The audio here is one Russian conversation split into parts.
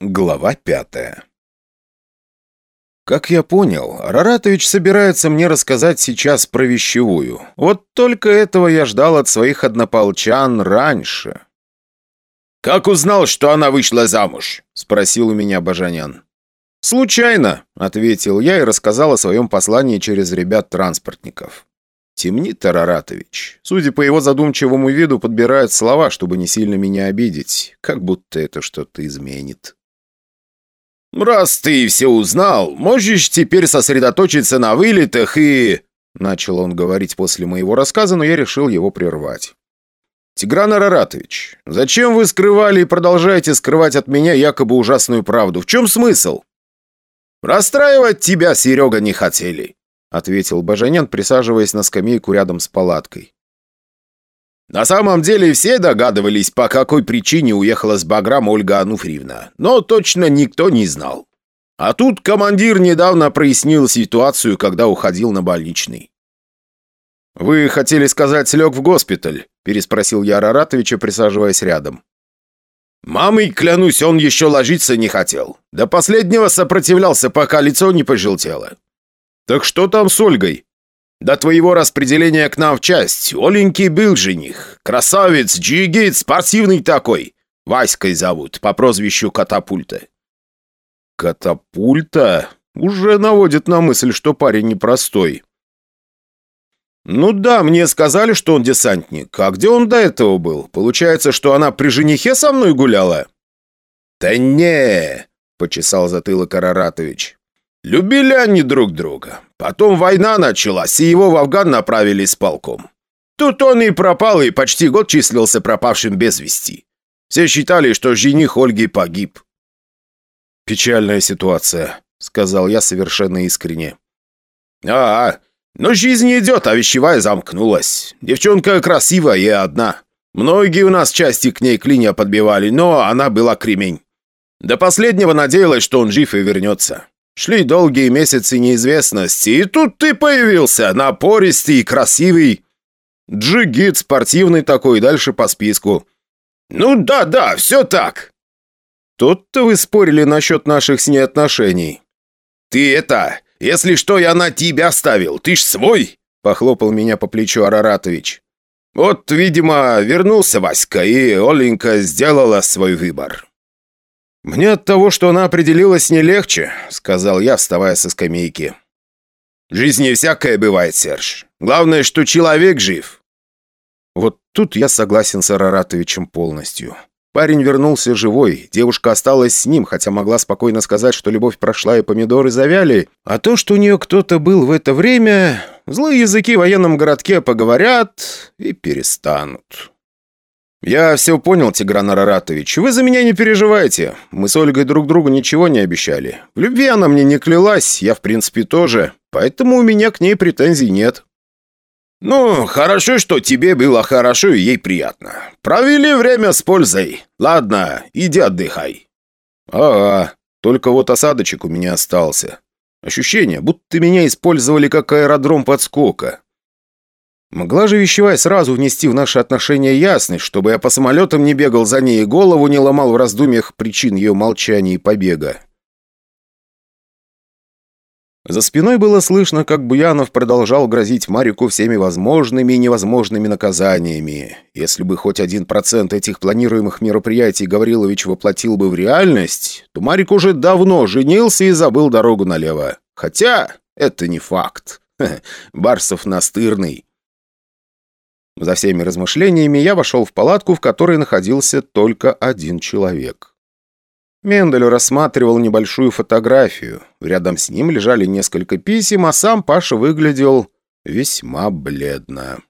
Глава пятая Как я понял, Раратович собирается мне рассказать сейчас про вещевую. Вот только этого я ждал от своих однополчан раньше. «Как узнал, что она вышла замуж?» – спросил у меня Бажанян. «Случайно», — ответил я и рассказал о своем послании через ребят-транспортников. Темнит Тараратович. Судя по его задумчивому виду, подбирает слова, чтобы не сильно меня обидеть, как будто это что-то изменит. «Раз ты все узнал, можешь теперь сосредоточиться на вылетах и...» Начал он говорить после моего рассказа, но я решил его прервать. «Тигран Араратович, зачем вы скрывали и продолжаете скрывать от меня якобы ужасную правду? В чем смысл?» «Расстраивать тебя, Серега, не хотели», — ответил Бажанян, присаживаясь на скамейку рядом с палаткой. На самом деле все догадывались, по какой причине уехала с Баграм Ольга Ануфриевна, но точно никто не знал. А тут командир недавно прояснил ситуацию, когда уходил на больничный. «Вы хотели сказать, слег в госпиталь?» – переспросил я Араратовича, присаживаясь рядом. «Мамой, клянусь, он еще ложиться не хотел. До последнего сопротивлялся, пока лицо не пожелтело». «Так что там с Ольгой?» До твоего распределения к нам в часть Оленький был жених. Красавец, джигит, спортивный такой. Васькой зовут, по прозвищу Катапульта». «Катапульта?» Уже наводит на мысль, что парень непростой. «Ну да, мне сказали, что он десантник. А где он до этого был? Получается, что она при женихе со мной гуляла?» «Да не!» — почесал затылок Араратович. Любили они друг друга. Потом война началась, и его в Афган направили с полком. Тут он и пропал, и почти год числился пропавшим без вести. Все считали, что жених Ольги погиб. «Печальная ситуация», — сказал я совершенно искренне. «А, -а но жизнь идет, а вещевая замкнулась. Девчонка красивая и одна. Многие у нас части к ней клинья подбивали, но она была кремень. До последнего надеялась, что он жив и вернется. Шли долгие месяцы неизвестности, и тут ты появился, напористый и красивый. Джигит спортивный такой, дальше по списку. Ну да-да, все так. Тут-то вы спорили насчет наших с ней отношений. Ты это, если что, я на тебя ставил, ты ж свой, похлопал меня по плечу Араратович. Вот, видимо, вернулся Васька, и Оленька сделала свой выбор. «Мне от того, что она определилась, не легче», — сказал я, вставая со скамейки. «В жизни всякое бывает, Серж. Главное, что человек жив». Вот тут я согласен с Араратовичем полностью. Парень вернулся живой, девушка осталась с ним, хотя могла спокойно сказать, что любовь прошла и помидоры завяли, а то, что у нее кто-то был в это время, злые языки в военном городке поговорят и перестанут. «Я все понял, Тигран Араратович. Вы за меня не переживайте. Мы с Ольгой друг другу ничего не обещали. В любви она мне не клялась, я в принципе тоже. Поэтому у меня к ней претензий нет». «Ну, хорошо, что тебе было хорошо и ей приятно. Провели время с пользой. Ладно, иди отдыхай». «Ага, только вот осадочек у меня остался. Ощущение, будто меня использовали как аэродром подскока. Могла же вещевая сразу внести в наши отношения ясность, чтобы я по самолетам не бегал за ней и голову не ломал в раздумьях причин ее молчания и побега. За спиной было слышно, как Буянов продолжал грозить Марику всеми возможными и невозможными наказаниями. Если бы хоть один процент этих планируемых мероприятий Гаврилович воплотил бы в реальность, то Марик уже давно женился и забыл дорогу налево. Хотя это не факт. Барсов настырный. За всеми размышлениями я вошел в палатку, в которой находился только один человек. Мендель рассматривал небольшую фотографию. Рядом с ним лежали несколько писем, а сам Паша выглядел весьма бледно.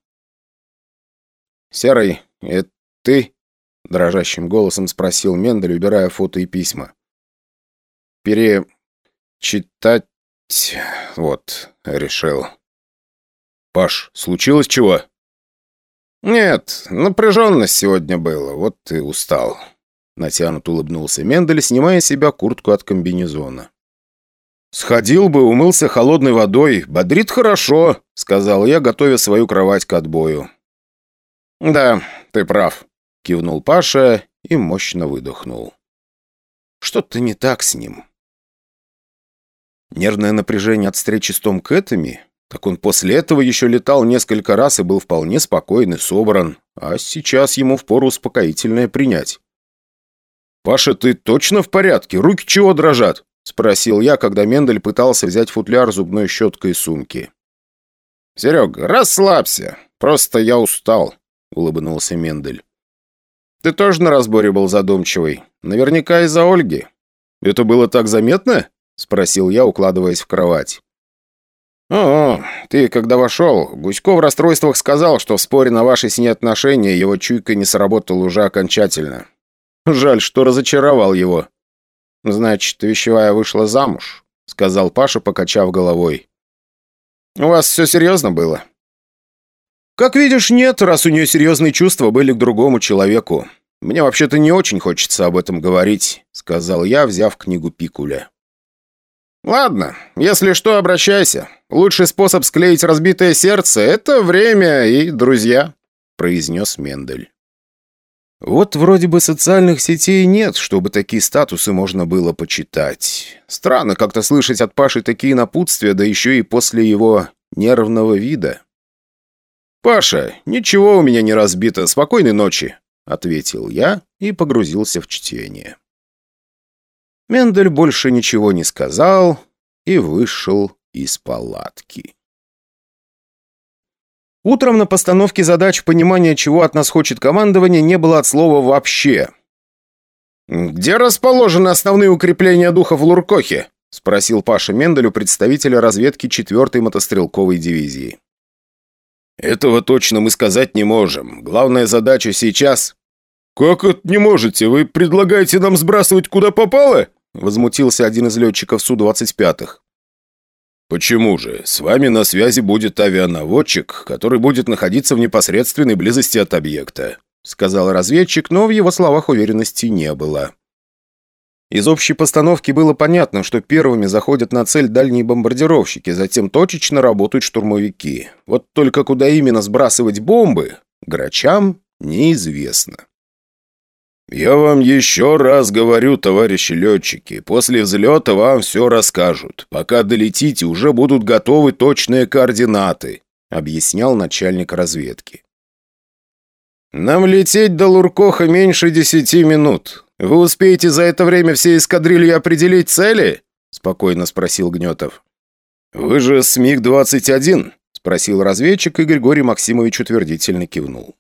«Серый, это ты?» — дрожащим голосом спросил Мендель, убирая фото и письма. «Перечитать... вот, решил». «Паш, случилось чего?» «Нет, напряженность сегодня было, вот и устал». Натянут улыбнулся Мендель, снимая с себя куртку от комбинезона. «Сходил бы, умылся холодной водой. Бодрит хорошо», — сказал я, готовя свою кровать к отбою. «Да, ты прав», — кивнул Паша и мощно выдохнул. Что-то не так с ним. Нервное напряжение от встречи с Том Кэтами? Так он после этого еще летал несколько раз и был вполне спокоен и собран. А сейчас ему впору успокоительное принять. «Паша, ты точно в порядке? Руки чего дрожат?» Спросил я, когда Мендель пытался взять футляр зубной щеткой из сумки. «Серега, расслабься. Просто я устал», — улыбнулся Мендель. «Ты тоже на разборе был задумчивый. Наверняка из-за Ольги. Это было так заметно?» — спросил я, укладываясь в кровать. «О, ты, когда вошел, Гусько в расстройствах сказал, что в споре на ваши с ней отношения его чуйка не сработала уже окончательно. Жаль, что разочаровал его. Значит, вещевая вышла замуж», — сказал Паша, покачав головой. «У вас все серьезно было?» «Как видишь, нет, раз у нее серьезные чувства были к другому человеку. Мне вообще-то не очень хочется об этом говорить», — сказал я, взяв книгу Пикуля. «Ладно, если что, обращайся. Лучший способ склеить разбитое сердце — это время и друзья», — произнес Мендель. Вот вроде бы социальных сетей нет, чтобы такие статусы можно было почитать. Странно как-то слышать от Паши такие напутствия, да еще и после его нервного вида. «Паша, ничего у меня не разбито. Спокойной ночи», — ответил я и погрузился в чтение. Мендель больше ничего не сказал и вышел из палатки. Утром на постановке задач понимания, чего от нас хочет командование, не было от слова вообще. «Где расположены основные укрепления духа в Луркохе?» — спросил Паша Менделю, представителя разведки 4-й мотострелковой дивизии. «Этого точно мы сказать не можем. Главная задача сейчас...» «Как это не можете? Вы предлагаете нам сбрасывать куда попало?» Возмутился один из летчиков Су-25. «Почему же? С вами на связи будет авианаводчик, который будет находиться в непосредственной близости от объекта», сказал разведчик, но в его словах уверенности не было. Из общей постановки было понятно, что первыми заходят на цель дальние бомбардировщики, затем точечно работают штурмовики. Вот только куда именно сбрасывать бомбы, грачам неизвестно. «Я вам еще раз говорю, товарищи летчики, после взлета вам все расскажут. Пока долетите, уже будут готовы точные координаты», объяснял начальник разведки. «Нам лететь до Луркоха меньше десяти минут. Вы успеете за это время все эскадрильи определить цели?» – спокойно спросил Гнетов. «Вы же с МиГ-21?» – спросил разведчик, и Григорий Максимович утвердительно кивнул.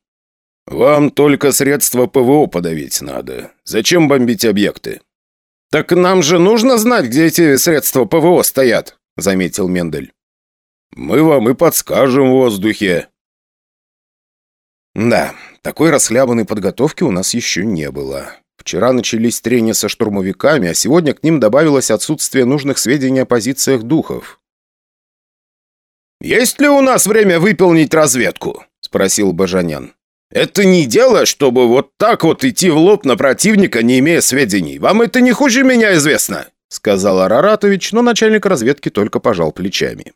«Вам только средства ПВО подавить надо. Зачем бомбить объекты?» «Так нам же нужно знать, где эти средства ПВО стоят», – заметил Мендель. «Мы вам и подскажем в воздухе», да, такой расхлябанной подготовки у нас еще не было. Вчера начались трения со штурмовиками, а сегодня к ним добавилось отсутствие нужных сведений о позициях духов. «Есть ли у нас время выполнить разведку?» – спросил Бажанян. «Это не дело, чтобы вот так вот идти в лоб на противника, не имея сведений. Вам это не хуже меня известно», – сказал Араратович, но начальник разведки только пожал плечами.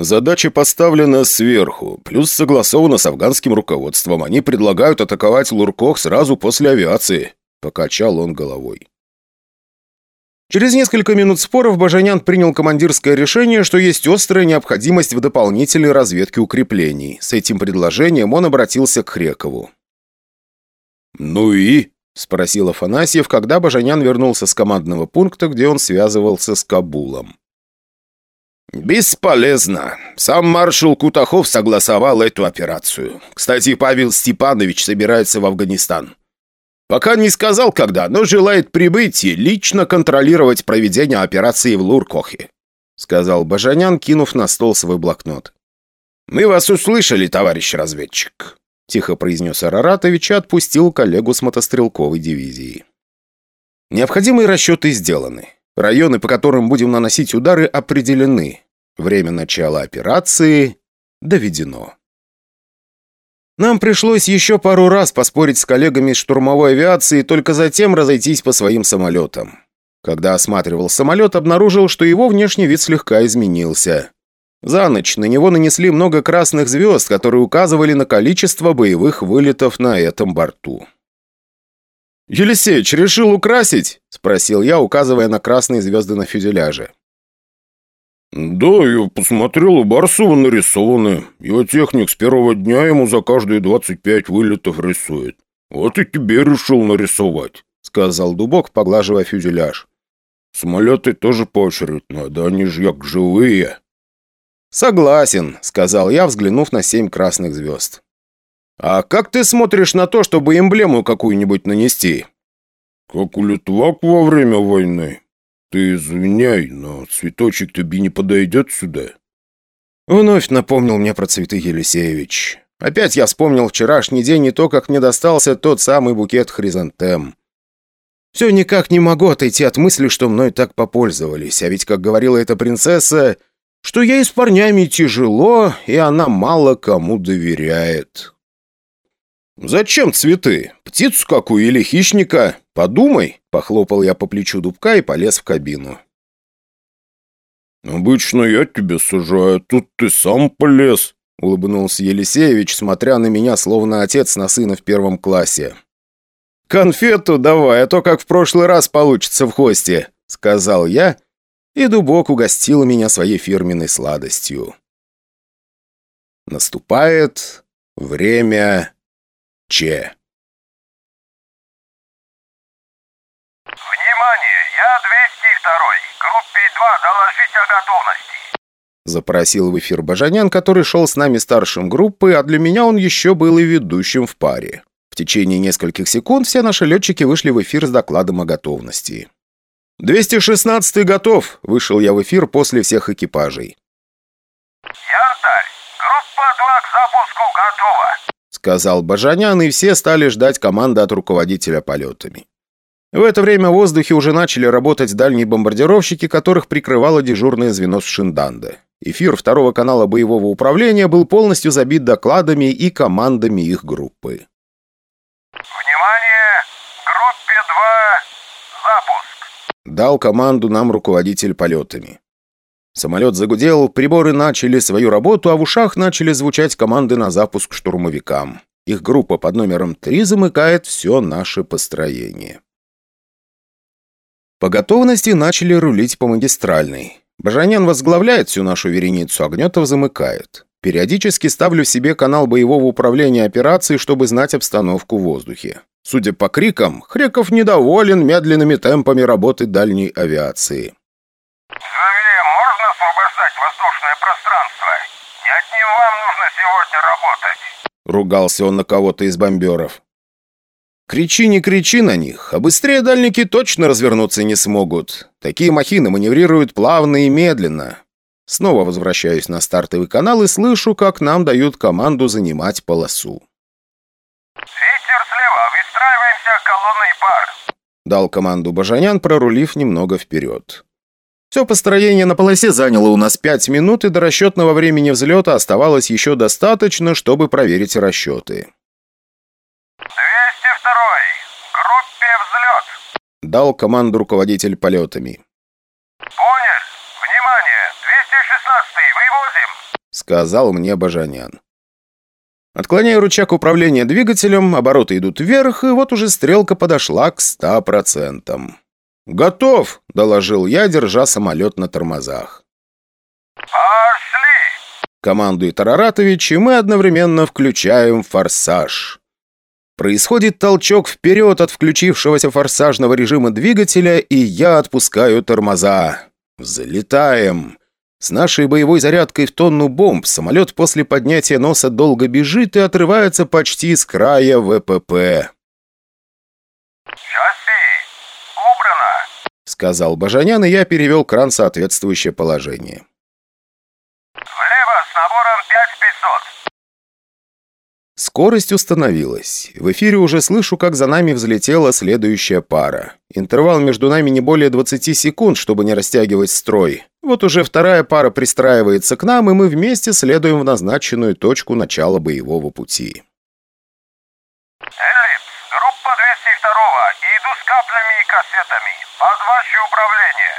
Задача поставлена сверху, плюс согласована с афганским руководством. Они предлагают атаковать Луркох сразу после авиации», – покачал он головой. Через несколько минут споров Бажанян принял командирское решение, что есть острая необходимость в дополнительной разведке укреплений. С этим предложением он обратился к Хрекову. «Ну и?» – спросил Афанасьев, когда Бажанян вернулся с командного пункта, где он связывался с Кабулом. «Бесполезно. Сам маршал Кутахов согласовал эту операцию. Кстати, Павел Степанович собирается в Афганистан. Пока не сказал, когда, но желает прибыть и лично контролировать проведение операции в Луркохе», сказал Бажанян, кинув на стол свой блокнот. «Мы вас услышали, товарищ разведчик», тихо произнес Араратович и отпустил коллегу с мотострелковой дивизии. «Необходимые расчеты сделаны. Районы, по которым будем наносить удары, определены. Время начала операции доведено. Нам пришлось еще пару раз поспорить с коллегами из штурмовой авиации, только затем разойтись по своим самолетам. Когда осматривал самолет, обнаружил, что его внешний вид слегка изменился. За ночь на него нанесли много красных звезд, которые указывали на количество боевых вылетов на этом борту. «Елисеич, решил украсить?» – спросил я, указывая на красные звезды на фюзеляже. «Да, я посмотрел, у Барсова нарисованы. Его техник с первого дня ему за каждые 25 вылетов рисует. Вот и тебе решил нарисовать», — сказал Дубок, поглаживая фюзеляж. «Самолеты тоже поощрить надо, они же як живые». «Согласен», — сказал я, взглянув на семь красных звезд. «А как ты смотришь на то, чтобы эмблему какую-нибудь нанести?» «Как у Литвак во время войны. Ты извиняй, но цветочек тебе не подойдет сюда». Вновь напомнил мне про цветы Елисеевич. Опять я вспомнил вчерашний день и то, как мне достался тот самый букет хризантем. Все никак не могу отойти от мысли, что мной так попользовались. А ведь, как говорила эта принцесса, что ей с парнями тяжело, и она мало кому доверяет. «Зачем цветы? Птицу какую или хищника? Подумай!» Похлопал я по плечу дубка и полез в кабину. «Обычно я тебя сажаю, тут ты сам полез», — улыбнулся Елисеевич, смотря на меня, словно отец на сына в первом классе. «Конфету давай, а то как в прошлый раз получится в хосте», — сказал я, и дубок угостил меня своей фирменной сладостью. Наступает время Че. «Внимание! Я 202 Группе 2 доложить о готовности!» Запросил в эфир Бажанян, который шел с нами старшим группы, а для меня он еще был и ведущим в паре. В течение нескольких секунд все наши летчики вышли в эфир с докладом о готовности. «216 готов!» – вышел я в эфир после всех экипажей. «Янтарь, группа 2 к запуску готова!» Сказал Бажанян, и все стали ждать команды от руководителя полетами. В это время в воздухе уже начали работать дальние бомбардировщики, которых прикрывало дежурное звено с Шинданда. Эфир второго канала боевого управления был полностью забит докладами и командами их группы. «Внимание! Группе 2! Запуск!» Дал команду нам руководитель полетами. Самолет загудел, приборы начали свою работу, а в ушах начали звучать команды на запуск штурмовикам. Их группа под номером 3 замыкает все наше построение. По готовности начали рулить по магистральной. Бажанян возглавляет всю нашу вереницу, Огнетов замыкает. Периодически ставлю себе канал боевого управления операцией, чтобы знать обстановку в воздухе. Судя по крикам, Хреков недоволен медленными темпами работы дальней авиации воздушное пространство. Не одним вам нужно сегодня работать. Ругался он на кого-то из бомберов. Кричи, не кричи на них, а быстрее дальники точно развернуться не смогут. Такие махины маневрируют плавно и медленно. Снова возвращаюсь на стартовый канал и слышу, как нам дают команду занимать полосу. «Ветер слева, выстраиваемся колонной пар», — дал команду Бажанян, прорулив немного вперед. Все построение на полосе заняло у нас 5 минут, и до расчетного времени взлета оставалось еще достаточно, чтобы проверить расчеты. 202 группе взлет!» Дал команду руководитель полетами. «Понял. Внимание! 216 вывозим!» Сказал мне Бажанян. Отклоняю рычаг управления двигателем, обороты идут вверх, и вот уже стрелка подошла к 100%. «Готов!» – доложил я, держа самолет на тормозах. «Пошли!» – командует Араратович, и мы одновременно включаем форсаж. Происходит толчок вперед от включившегося форсажного режима двигателя, и я отпускаю тормоза. Залетаем. С нашей боевой зарядкой в тонну бомб самолет после поднятия носа долго бежит и отрывается почти с края ВПП. Сказал Бажанян, и я перевел кран в соответствующее положение. «Влево с набором 5500». Скорость установилась. В эфире уже слышу, как за нами взлетела следующая пара. Интервал между нами не более 20 секунд, чтобы не растягивать строй. Вот уже вторая пара пристраивается к нам, и мы вместе следуем в назначенную точку начала боевого пути. «Эллипс, группа 202 иду с каплями и кассетами. Под ваше управление!»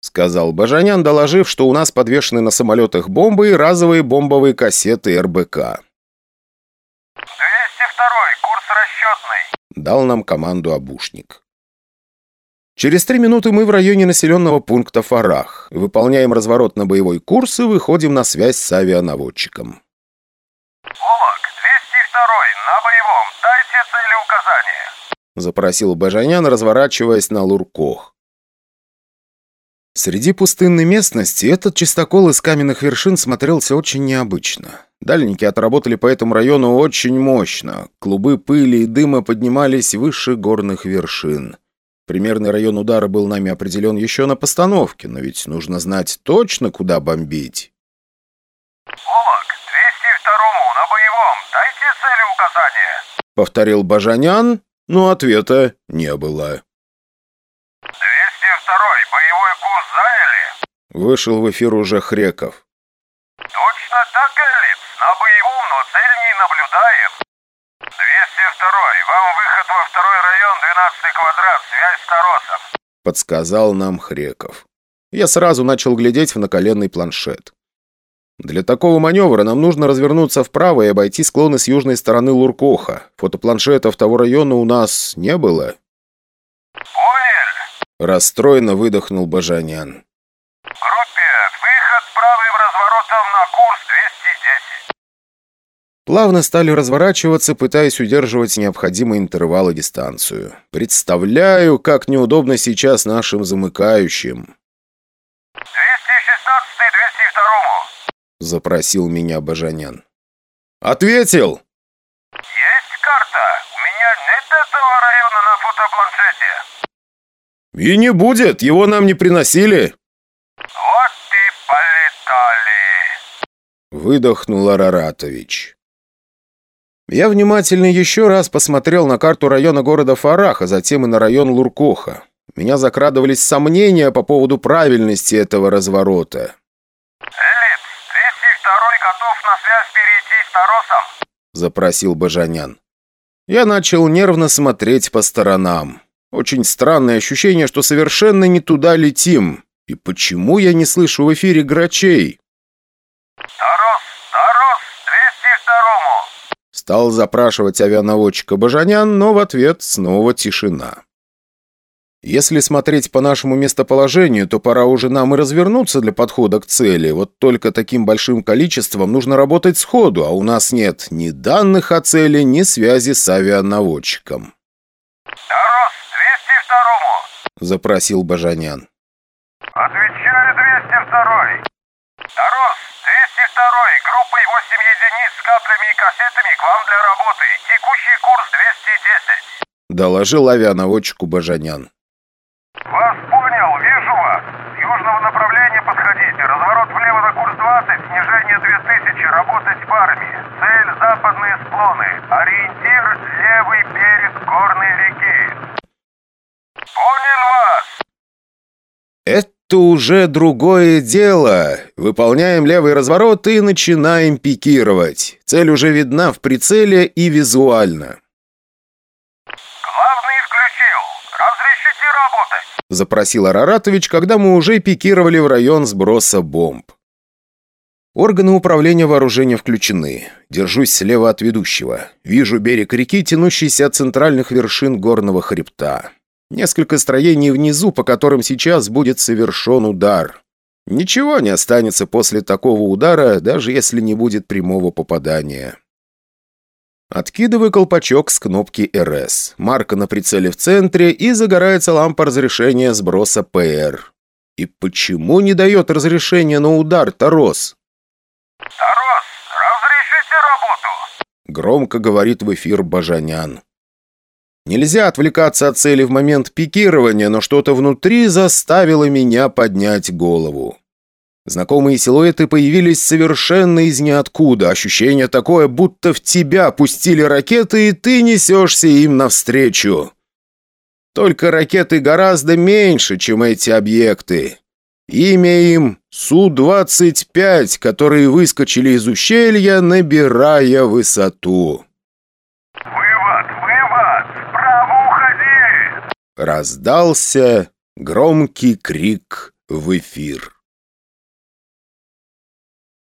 Сказал Бажанян, доложив, что у нас подвешены на самолетах бомбы и разовые бомбовые кассеты РБК. 202 курс расчетный!» дал нам команду обушник. Через три минуты мы в районе населенного пункта Фарах. Выполняем разворот на боевой курс и выходим на связь с авианаводчиком. Олак, 202 на боевом. Дайте цели указания. Запросил Бажанян, разворачиваясь на Луркох. Среди пустынной местности этот чистокол из каменных вершин смотрелся очень необычно. Дальники отработали по этому району очень мощно. Клубы пыли и дыма поднимались выше горных вершин. Примерный район удара был нами определен еще на постановке, но ведь нужно знать точно, куда бомбить. Олак, 202 на боевом. Дайте цели указания. Повторил Бажанян, но ответа не было. 202 боевой курс заняли? Вышел в эфир уже Хреков. Точно так, Эллиц. На боевом, но цель не наблюдаем. 202 вам выход во второй район, 12 квадрат, связь с Таросом. Подсказал нам Хреков. Я сразу начал глядеть в наколенный планшет. Для такого маневра нам нужно развернуться вправо и обойти склоны с южной стороны Луркоха. Фотопланшетов того района у нас не было. Понял. Расстроенно выдохнул Бажанян. Группе, выход правым разворотом на курс 210. Плавно стали разворачиваться, пытаясь удерживать необходимый интервал и дистанцию. Представляю, как неудобно сейчас нашим замыкающим. 216 202 Запросил меня Бажанян. «Ответил!» Есть карта. У меня нет этого района на фотопланшете. «И не будет, его нам не приносили!» Вот и полетали. Выдохнул Араратович. Я внимательно еще раз посмотрел на карту района города Фарах, а затем и на район Луркоха. Меня закрадывались сомнения по поводу правильности этого разворота. Элит, 202 готов на связь перейти с Таросом. Запросил Бажанян. Я начал нервно смотреть по сторонам. Очень странное ощущение, что совершенно не туда летим. И почему я не слышу в эфире грачей? Тарос, Тарос, 202 Стал запрашивать авианаводчика Бажанян, но в ответ снова тишина. Если смотреть по нашему местоположению, то пора уже нам и развернуться для подхода к цели. Вот только таким большим количеством нужно работать сходу, а у нас нет ни данных о цели, ни связи с авианаводчиком. Тарос, 202 Запросил Бажанян. Отвечаю 202 Тарос, 202 группой 8 единиц с каплями и кассетами к вам для работы. Текущий курс 210. Доложил авианаводчику Бажанян. Вас понял, вижу вас. С южного направления подходите. Разворот влево на курс 20, снижение 2000, парами. Цель – западные склоны. Ориентир – левый берег горной реки. Понял вас. Это уже другое дело. Выполняем левый разворот и начинаем пикировать. Цель уже видна в прицеле и визуально. Главный включил. Разрешите работать. Запросил Араратович, когда мы уже пикировали в район сброса бомб. Органы управления вооружения включены. Держусь слева от ведущего. Вижу берег реки, тянущийся от центральных вершин горного хребта. Несколько строений внизу, по которым сейчас будет совершен удар. Ничего не останется после такого удара, даже если не будет прямого попадания. Откидываю колпачок с кнопки РС. Марка на прицеле в центре и загорается лампа разрешения сброса ПР. И почему не дает разрешения на удар Тарос? Тарос, разрешите работу. Громко говорит в эфир Бажанян. Нельзя отвлекаться от цели в момент пикирования, но что-то внутри заставило меня поднять голову. Знакомые силуэты появились совершенно из ниоткуда. Ощущение такое, будто в тебя пустили ракеты, и ты несешься им навстречу. Только ракеты гораздо меньше, чем эти объекты. Имя им Су-25, которые выскочили из ущелья, набирая высоту. Вывод, вывод. Вправо уходи. Раздался громкий крик в эфир.